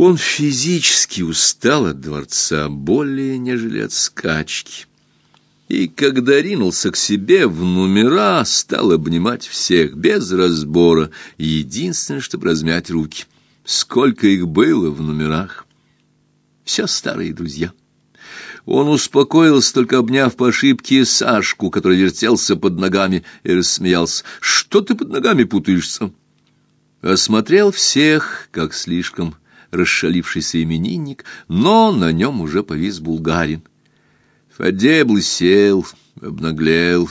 Он физически устал от дворца более, нежели от скачки. И когда ринулся к себе в номера, стал обнимать всех без разбора, единственное, чтобы размять руки. Сколько их было в номерах! Все старые друзья. Он успокоился, только обняв по ошибке Сашку, который вертелся под ногами, и рассмеялся. «Что ты под ногами путаешься?» Осмотрел всех, как слишком расшалившийся именинник, но на нем уже повис булгарин. Фадей облысел, обнаглел,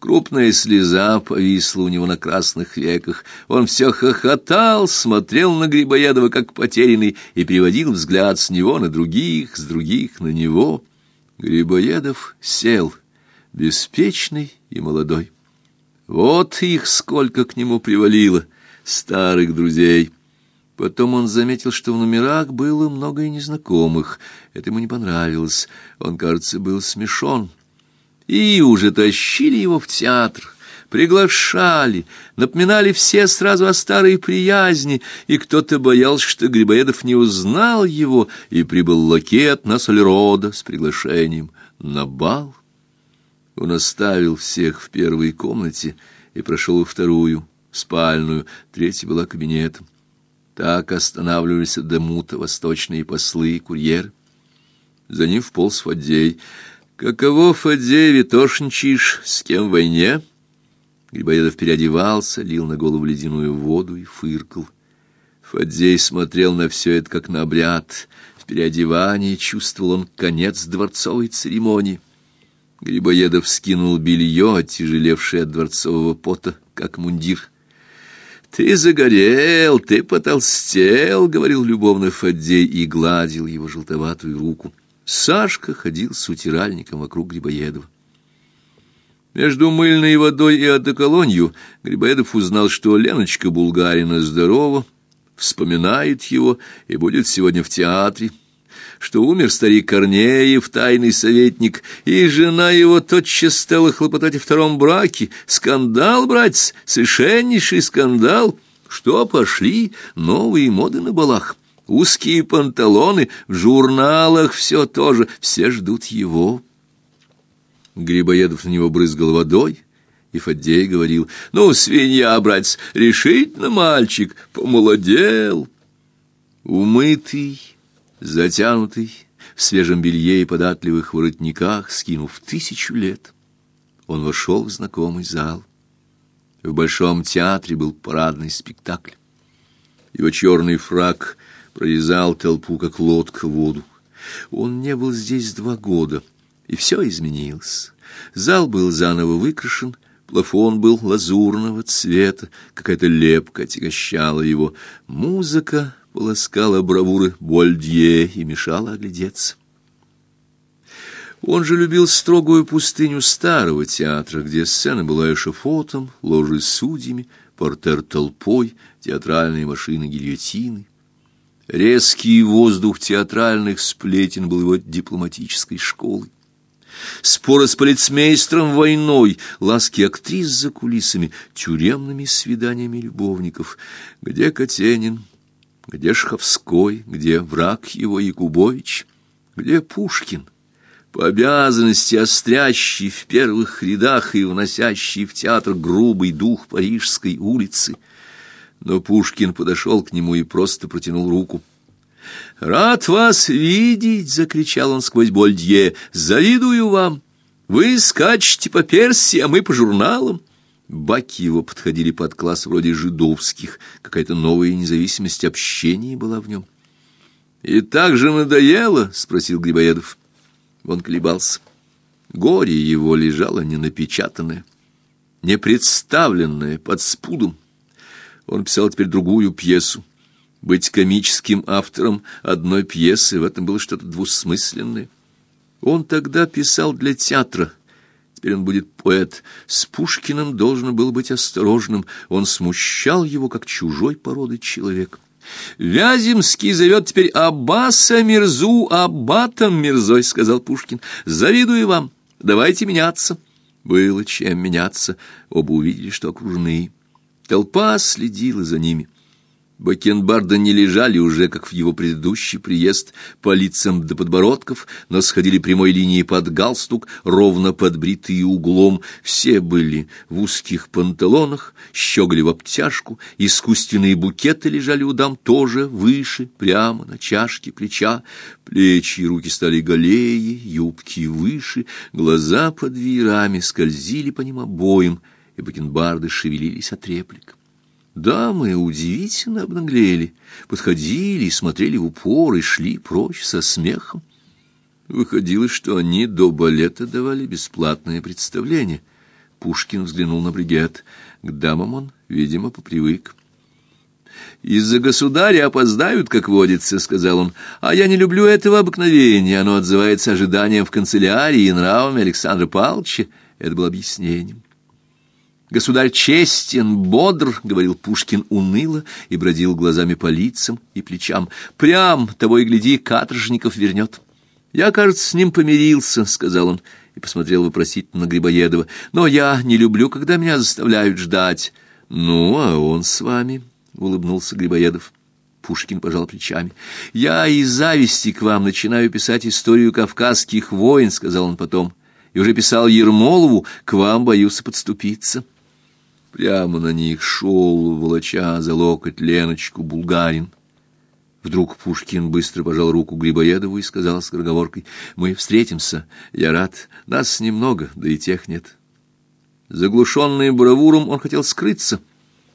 крупная слеза повисла у него на красных веках. Он все хохотал, смотрел на Грибоедова как потерянный и переводил взгляд с него на других, с других на него. Грибоедов сел, беспечный и молодой. Вот их сколько к нему привалило, старых друзей. Потом он заметил, что в номерах было много и незнакомых. Это ему не понравилось. Он, кажется, был смешон. И уже тащили его в театр, приглашали, напоминали все сразу о старой приязни, и кто-то боялся, что Грибоедов не узнал его, и прибыл лакет на Сольрода с приглашением на бал. Он оставил всех в первой комнате и прошел во вторую, спальную, третья была кабинетом. Так останавливались до мута восточные послы и курьеры. За ним вполз Фаддей. «Каково, Фаддей, витошничаешь? С кем в войне?» Грибоедов переодевался, лил на голову ледяную воду и фыркал. Фаддей смотрел на все это, как на обряд. В переодевании чувствовал он конец дворцовой церемонии. Грибоедов скинул белье, оттяжелевшее от дворцового пота, как мундир. «Ты загорел, ты потолстел», — говорил любовно Фаддей и гладил его желтоватую руку. Сашка ходил с утиральником вокруг Грибоедова. Между мыльной водой и одеколонью Грибоедов узнал, что Леночка Булгарина здорова, вспоминает его и будет сегодня в театре что умер старик Корнеев, тайный советник, и жена его тотчас стала хлопотать о втором браке. Скандал, братец, совершеннейший скандал. Что пошли новые моды на балах? Узкие панталоны, в журналах все тоже, все ждут его. Грибоедов на него брызгал водой, и Фаддей говорил, «Ну, свинья, братец, решительно мальчик, помолодел». Умытый, затянутый в свежем белье и податливых воротниках, скинув тысячу лет, он вошел в знакомый зал. В Большом театре был парадный спектакль. Его черный фраг прорезал толпу, как лодка в воду. Он не был здесь два года, и все изменилось. Зал был заново выкрашен, плафон был лазурного цвета, какая-то лепка отягощала его. Музыка полоскала бравуры Больдье и мешала оглядеться. Он же любил строгую пустыню старого театра, где сцена была эшафотом, ложи судьями, портер толпой, театральные машины гильотины. Резкий воздух театральных сплетен был его дипломатической школой. Споры с полицмейстером войной, ласки актрис за кулисами, тюремными свиданиями любовников. Где Катенин, где Шховской, где враг его Якубович, где Пушкин, по обязанности острящий в первых рядах и вносящий в театр грубый дух Парижской улицы. Но Пушкин подошел к нему и просто протянул руку. «Рад вас видеть!» — закричал он сквозь Больдье. «Завидую вам! Вы скачете по Персии, а мы по журналам!» Баки его подходили под класс вроде жидовских, какая-то новая независимость общения была в нем. «И так же надоело?» — спросил Грибоедов. Он колебался. Горе его лежало ненапечатанное, непредставленное, под спудом. Он писал теперь другую пьесу. Быть комическим автором одной пьесы — в этом было что-то двусмысленное. Он тогда писал для театра — Теперь он будет поэт. С Пушкиным должен был быть осторожным. Он смущал его, как чужой породы человек. «Вяземский зовет теперь Аббаса Мирзу Аббатом Мирзой», — сказал Пушкин. «Завидую вам. Давайте меняться». Было чем меняться. Оба увидели, что окружены. Толпа следила за ними. Бакенбарды не лежали уже, как в его предыдущий приезд, по лицам до подбородков, но сходили прямой линией под галстук, ровно подбритые углом. Все были в узких панталонах, щеголи в обтяжку, искусственные букеты лежали у дам тоже выше, прямо на чашке плеча. Плечи и руки стали голее, юбки выше, глаза под веерами скользили по ним обоим, и бакенбарды шевелились от реплик. Дамы удивительно обнаглели, подходили, смотрели в упор и шли прочь со смехом. Выходило, что они до балета давали бесплатное представление. Пушкин взглянул на бригет. К дамам он, видимо, попривык. «Из-за государя опоздают, как водится», — сказал он. «А я не люблю этого обыкновения. Оно отзывается ожиданием в канцелярии и нравами Александра Павловича». Это было объяснением. Государь честен, бодр, — говорил Пушкин уныло и бродил глазами по лицам и плечам. Прям, того и гляди, каторжников вернет. Я, кажется, с ним помирился, — сказал он и посмотрел вопросительно на Грибоедова. Но я не люблю, когда меня заставляют ждать. Ну, а он с вами, — улыбнулся Грибоедов. Пушкин пожал плечами. «Я из зависти к вам начинаю писать историю кавказских войн», — сказал он потом. «И уже писал Ермолову, к вам боюсь подступиться». Прямо на них шел, волоча за локоть Леночку, булгарин. Вдруг Пушкин быстро пожал руку Грибоедову и сказал с скороговоркой, «Мы встретимся, я рад, нас немного, да и тех нет». Заглушенный бравуром, он хотел скрыться,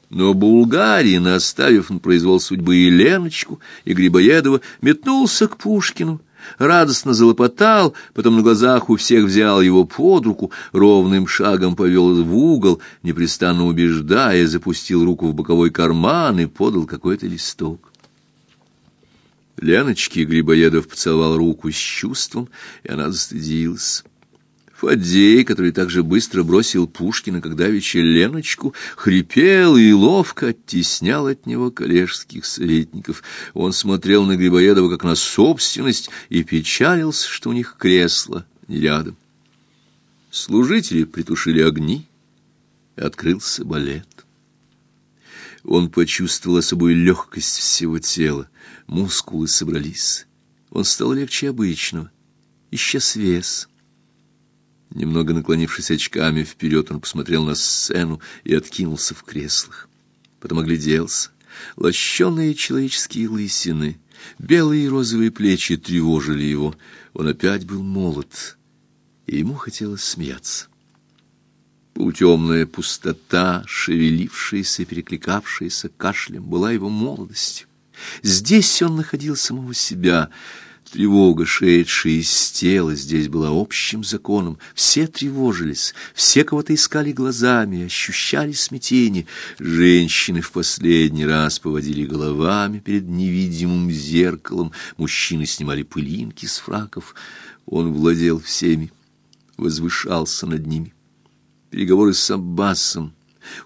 но Булгарин, оставив на произвол судьбы и Леночку, и Грибоедова, метнулся к Пушкину, радостно залопотал, потом на глазах у всех взял его под руку, ровным шагом повел в угол, непрестанно убеждая, запустил руку в боковой карман и подал какой-то листок. Леночке Грибоедов поцеловал руку с чувством, и она застыдилась. Фаддей, который так же быстро бросил Пушкина, когда вечер Леночку, хрипел и ловко оттеснял от него коллежских советников. Он смотрел на Грибоедова как на собственность и печалился, что у них кресло рядом. Служители притушили огни, и открылся балет. Он почувствовал особую легкость всего тела, мускулы собрались. Он стал легче обычного, исчез вес. Немного наклонившись очками вперед, он посмотрел на сцену и откинулся в креслах. Потом огляделся. Лощеные человеческие лысины, белые и розовые плечи тревожили его. Он опять был молод, и ему хотелось смеяться. Полутемная пустота, шевелившаяся и перекликавшаяся кашлем, была его молодостью. Здесь он находил самого себя — Тревога, шедшая из тела, здесь была общим законом. Все тревожились, все кого-то искали глазами, ощущали смятение. Женщины в последний раз поводили головами перед невидимым зеркалом, мужчины снимали пылинки с фраков. Он владел всеми, возвышался над ними. Переговоры с Аббасом,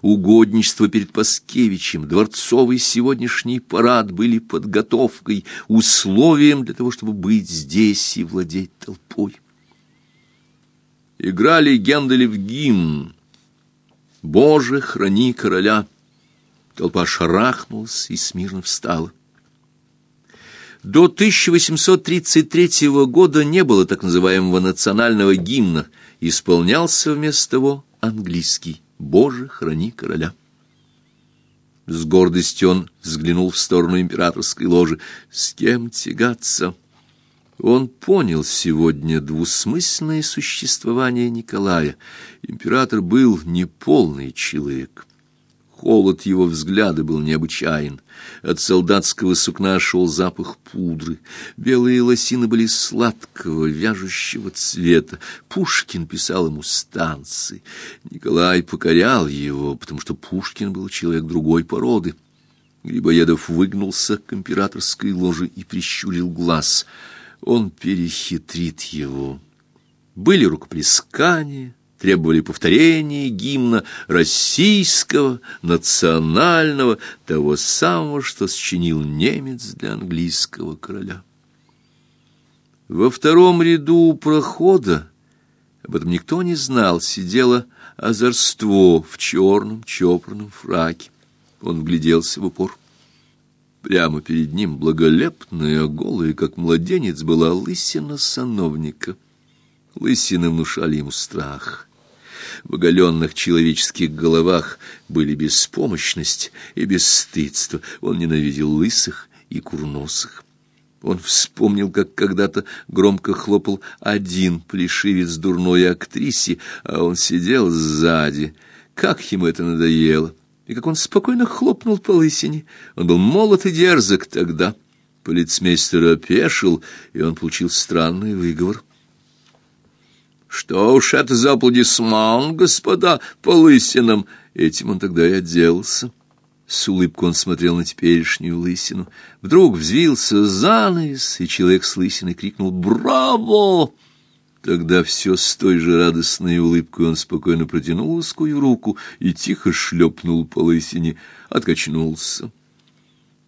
Угодничество перед Паскевичем, дворцовый сегодняшний парад были подготовкой, условием для того, чтобы быть здесь и владеть толпой. Играли Генделев гимн «Боже, храни короля». Толпа шарахнулась и смирно встала. До 1833 года не было так называемого национального гимна, исполнялся вместо того английский. Боже, храни короля. С гордостью он взглянул в сторону императорской ложи. С кем тягаться? Он понял сегодня двусмысленное существование Николая. Император был неполный человек. Холод его взгляда был необычайен. От солдатского сукна шел запах пудры. Белые лосины были сладкого, вяжущего цвета. Пушкин писал ему станцы. Николай покорял его, потому что Пушкин был человек другой породы. Грибоедов выгнулся к императорской ложе и прищурил глаз. Он перехитрит его. Были рукоплескания, требовали повторения гимна российского, национального, того самого, что сочинил немец для английского короля. Во втором ряду прохода, об этом никто не знал, сидело озорство в черном чопорном фраке. Он вгляделся в упор. Прямо перед ним благолепная, голая, как младенец, была лысина сановника. Лысины внушали ему страх. В оголенных человеческих головах были беспомощность и бесстыдство. Он ненавидел лысых и курносых. Он вспомнил, как когда-то громко хлопал один плешивец дурной актрисе, а он сидел сзади. Как ему это надоело! И как он спокойно хлопнул по лысине. Он был молод и дерзок тогда. Полицмейстер опешил, и он получил странный выговор. «Что уж это за аплодисмент, господа, по лысинам!» Этим он тогда и отделался. С улыбкой он смотрел на теперешнюю лысину. Вдруг взвился занавес, и человек с лысиной крикнул «Браво!». Тогда все с той же радостной улыбкой он спокойно протянул узкую руку и тихо шлепнул по лысине, откачнулся.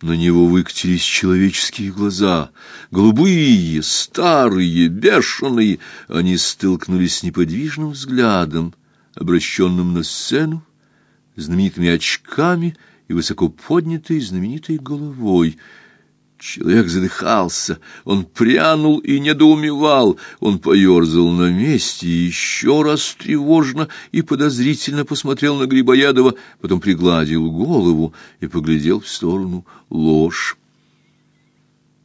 На него выкатились человеческие глаза, голубые, старые, бешеные. Они столкнулись с неподвижным взглядом, обращенным на сцену, знаменитыми очками — и высоко поднятой знаменитой головой. Человек задыхался, он прянул и недоумевал, он поерзал на месте еще раз тревожно и подозрительно посмотрел на Грибоядова, потом пригладил голову и поглядел в сторону ложь.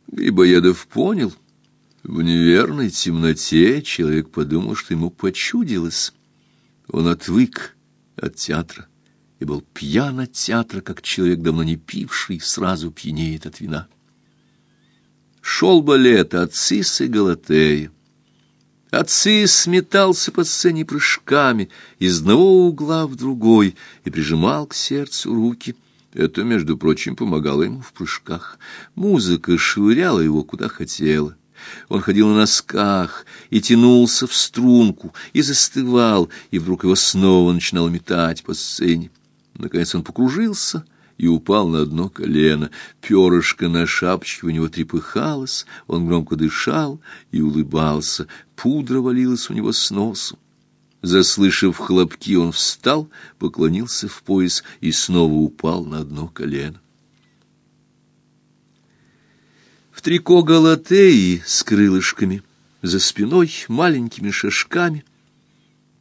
Грибоедов понял. В неверной темноте человек подумал, что ему почудилось. Он отвык от театра и был пьян от театра, как человек, давно не пивший, сразу пьянеет от вина. Шел балет «Ацис и Галатея». Ацис метался по сцене прыжками из одного угла в другой и прижимал к сердцу руки. Это, между прочим, помогало ему в прыжках. Музыка швыряла его куда хотела. Он ходил на носках и тянулся в струнку, и застывал, и вдруг его снова начинал метать по сцене. Наконец он покружился и упал на одно колено. Перышко на шапочке у него трепыхалось, он громко дышал и улыбался. Пудра валилась у него с носу. Заслышав хлопки, он встал, поклонился в пояс и снова упал на одно колено. В трико галатеи с крылышками, за спиной маленькими шажками,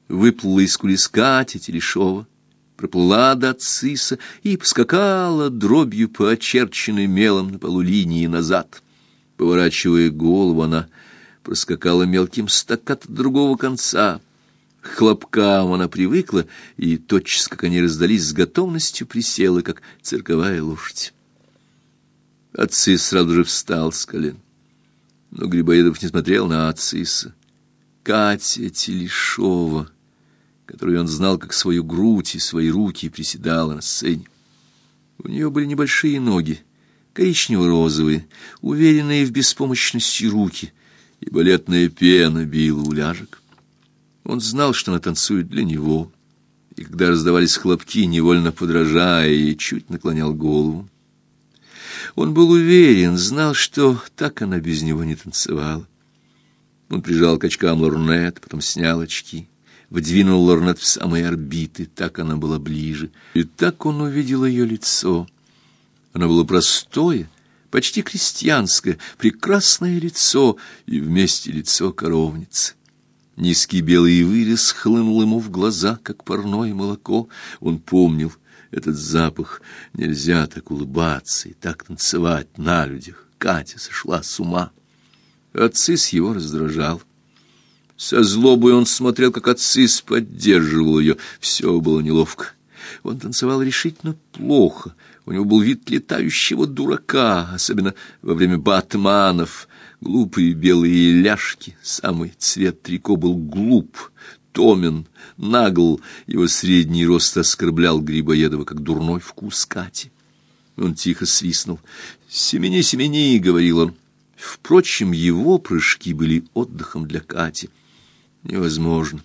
выплыла из кулиска Телешова проплыла до Циса и поскакала дробью по очерченной мелом на полу линии назад. Поворачивая голову, она проскакала мелким стаккато другого конца. К хлопкам она привыкла, и тотчас, как они раздались с готовностью, присела, как цирковая лошадь. Ацис сразу же встал с колен. Но Грибоедов не смотрел на Ациса. Катя Телешова которую он знал как свою грудь и свои руки, приседала на сцене. У нее были небольшие ноги, коричнево-розовые, уверенные в беспомощности руки, и балетная пена била у ляжек. Он знал, что она танцует для него, и когда раздавались хлопки, невольно подражая, и чуть наклонял голову. Он был уверен, знал, что так она без него не танцевала. Он прижал к очкам лорнет, потом снял очки вдвинул лорнет в самые орбиты, так она была ближе. И так он увидел ее лицо. Оно было простое, почти крестьянское, прекрасное лицо, и вместе лицо коровницы. Низкий белый вырез хлынул ему в глаза, как парное молоко. Он помнил этот запах. Нельзя так улыбаться и так танцевать на людях. Катя сошла с ума. Отцис его раздражал. Со злобой он смотрел, как отцис поддерживал ее. Все было неловко. Он танцевал решительно плохо. У него был вид летающего дурака, особенно во время батманов. Глупые белые ляжки, самый цвет трико был глуп, томен, нагл. Его средний рост оскорблял Грибоедова, как дурной вкус Кати. Он тихо свистнул. «Семени, семени!» — говорил он. Впрочем, его прыжки были отдыхом для Кати. Невозможно,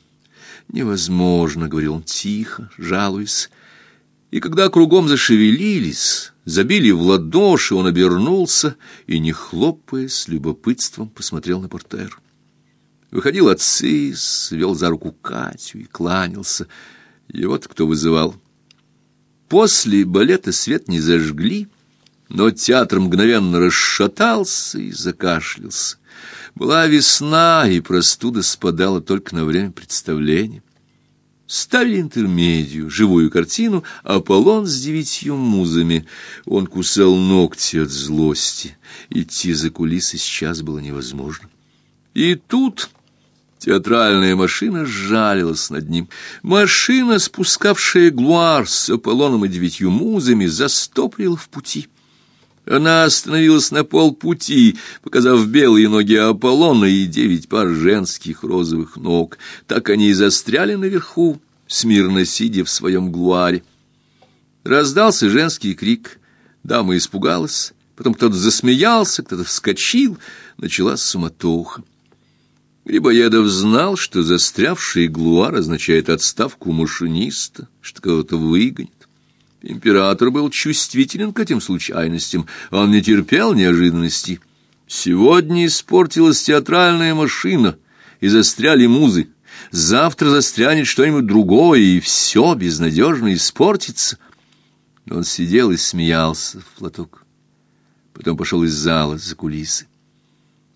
невозможно, говорил он тихо, жалуясь. И когда кругом зашевелились, забили в ладоши, он обернулся и, не хлопая, с любопытством посмотрел на портер. Выходил отцис, вел за руку Катю и кланялся. И вот кто вызывал. После балета свет не зажгли, Но театр мгновенно расшатался и закашлялся. Была весна, и простуда спадала только на время представления. Ставили интермедию, живую картину «Аполлон с девятью музами». Он кусал ногти от злости. Идти за кулисы сейчас было невозможно. И тут театральная машина сжалилась над ним. Машина, спускавшая глуар с Аполлоном и девятью музами, застопорила в пути. Она остановилась на полпути, показав белые ноги Аполлона и девять пар женских розовых ног. Так они и застряли наверху, смирно сидя в своем глуаре. Раздался женский крик. Дама испугалась. Потом кто-то засмеялся, кто-то вскочил. Началась суматоха. Грибоедов знал, что застрявший глуар означает отставку машиниста, что кого-то выгонит. Император был чувствителен к этим случайностям, он не терпел неожиданностей. Сегодня испортилась театральная машина, и застряли музы. Завтра застрянет что-нибудь другое, и все безнадежно испортится. Он сидел и смеялся в платок. Потом пошел из зала за кулисы.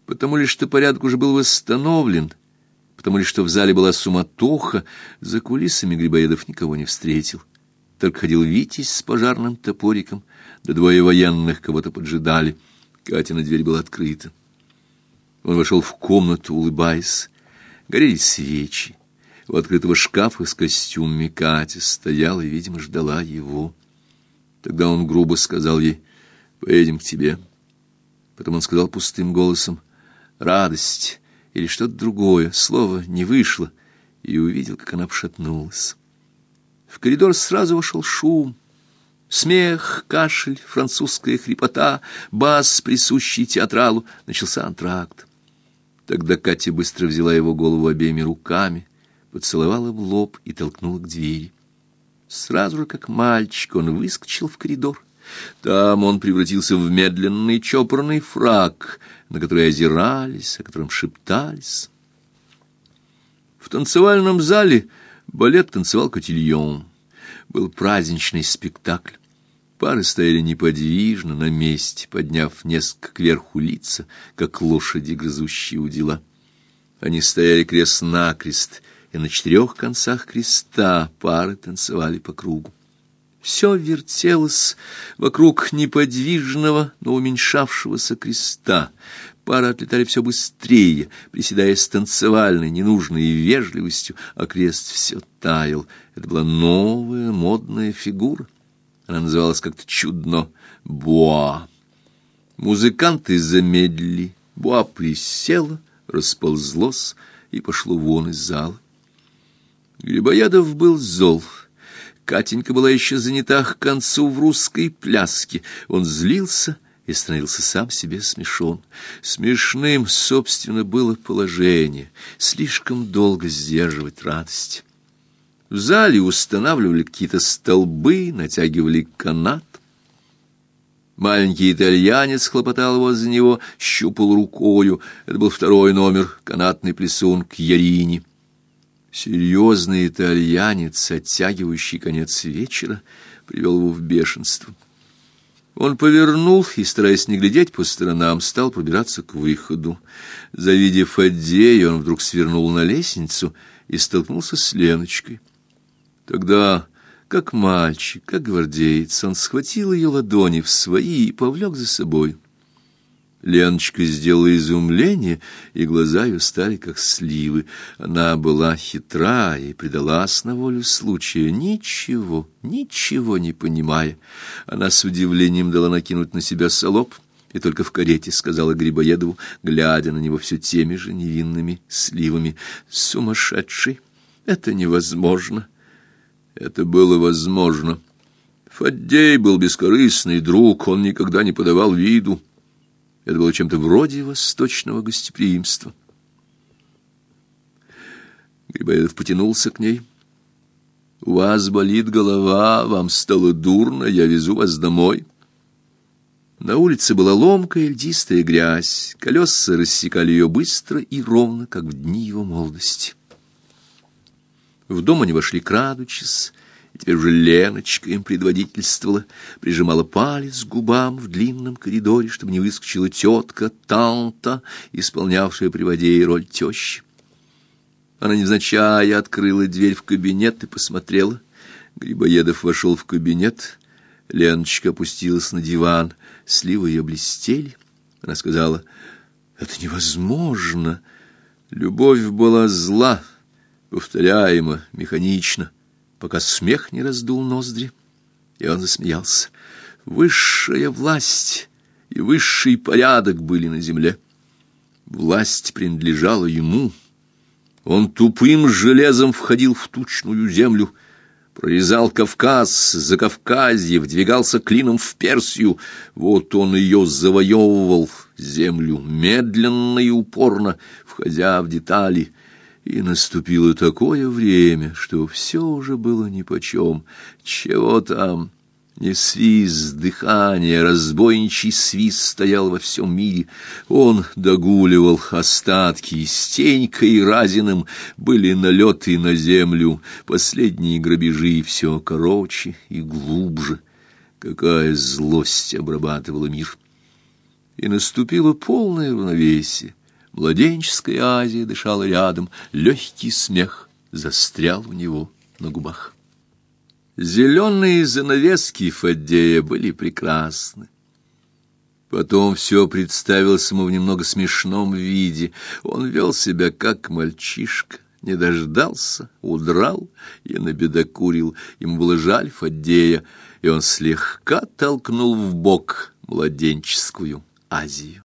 Потому ли, что порядок уже был восстановлен, потому ли, что в зале была суматоха, за кулисами Грибоедов никого не встретил. Только ходил Витязь с пожарным топориком, да двое военных кого-то поджидали. Катина дверь была открыта. Он вошел в комнату, улыбаясь. Горели свечи. У открытого шкафа с костюмами Катя стояла и, видимо, ждала его. Тогда он грубо сказал ей «Поедем к тебе». Потом он сказал пустым голосом «Радость» или что-то другое. Слово не вышло, и увидел, как она пошатнулась. В коридор сразу вошел шум. Смех, кашель, французская хрипота, бас, присущий театралу. Начался антракт. Тогда Катя быстро взяла его голову обеими руками, поцеловала в лоб и толкнула к двери. Сразу же, как мальчик, он выскочил в коридор. Там он превратился в медленный чопорный фраг, на который озирались, о котором шептались. В танцевальном зале Балет танцевал котильон. Был праздничный спектакль. Пары стояли неподвижно на месте, подняв несколько кверху лица, как лошади, грызущие у дела. Они стояли крест-накрест, и на четырех концах креста пары танцевали по кругу. Все вертелось вокруг неподвижного, но уменьшавшегося креста. Пары отлетали все быстрее, приседая с танцевальной, ненужной вежливостью, а крест все таял. Это была новая модная фигура. Она называлась как-то чудно «Буа». Музыканты замедлили, Буа присела, расползлось и пошло вон из зала. Грибоядов был зол. Катенька была еще занята к концу в русской пляске. Он злился и становился сам себе смешон. Смешным, собственно, было положение, слишком долго сдерживать радость. В зале устанавливали какие-то столбы, натягивали канат. Маленький итальянец хлопотал возле него, щупал рукою. Это был второй номер, канатный плесун к Ярине. Серьезный итальянец, оттягивающий конец вечера, привел его в бешенство. Он повернул и, стараясь не глядеть по сторонам, стал пробираться к выходу. Завидев Аддея, он вдруг свернул на лестницу и столкнулся с Леночкой. Тогда, как мальчик, как гвардеец, он схватил ее ладони в свои и повлек за собой. Леночка сделала изумление, и глаза ее стали как сливы. Она была хитра и предалась на волю случая, ничего, ничего не понимая. Она с удивлением дала накинуть на себя солоб, и только в карете сказала Грибоедову, глядя на него все теми же невинными сливами, «Сумасшедший! Это невозможно!» Это было возможно. Фаддей был бескорыстный друг, он никогда не подавал виду. Это было чем-то вроде восточного гостеприимства. Грибоедов потянулся к ней. «У вас болит голова, вам стало дурно, я везу вас домой». На улице была ломкая льдистая грязь, колеса рассекали ее быстро и ровно, как в дни его молодости. В дом они вошли крадучись, и теперь уже Леночка им предводительствовала, прижимала палец к губам в длинном коридоре, чтобы не выскочила тетка Танта, исполнявшая при воде роль тещи. Она невзначай открыла дверь в кабинет и посмотрела. Грибоедов вошел в кабинет. Леночка опустилась на диван. Сливы ее блестели. Она сказала, «Это невозможно!» Любовь была зла, повторяема, механично, пока смех не раздул ноздри, и он засмеялся. Высшая власть и высший порядок были на земле. Власть принадлежала ему — он тупым железом входил в тучную землю, прорезал Кавказ, за Кавказье, вдвигался клином в Персию. Вот он ее завоевывал, землю, медленно и упорно, входя в детали. И наступило такое время, что все уже было нипочем. Чего там... Не свист, дыхание, разбойничий свист стоял во всем мире. Он догуливал остатки, и Стенькой и Разиным были налеты на землю, последние грабежи все короче и глубже. Какая злость обрабатывала мир! И наступило полное равновесие. Младенческая Азия дышала рядом, легкий смех застрял у него на губах. Зеленые занавески Фаддея были прекрасны. Потом все представилось ему в немного смешном виде. Он вел себя как мальчишка, не дождался, удрал и набедокурил. Ему было жаль Фаддея, и он слегка толкнул в бок младенческую Азию.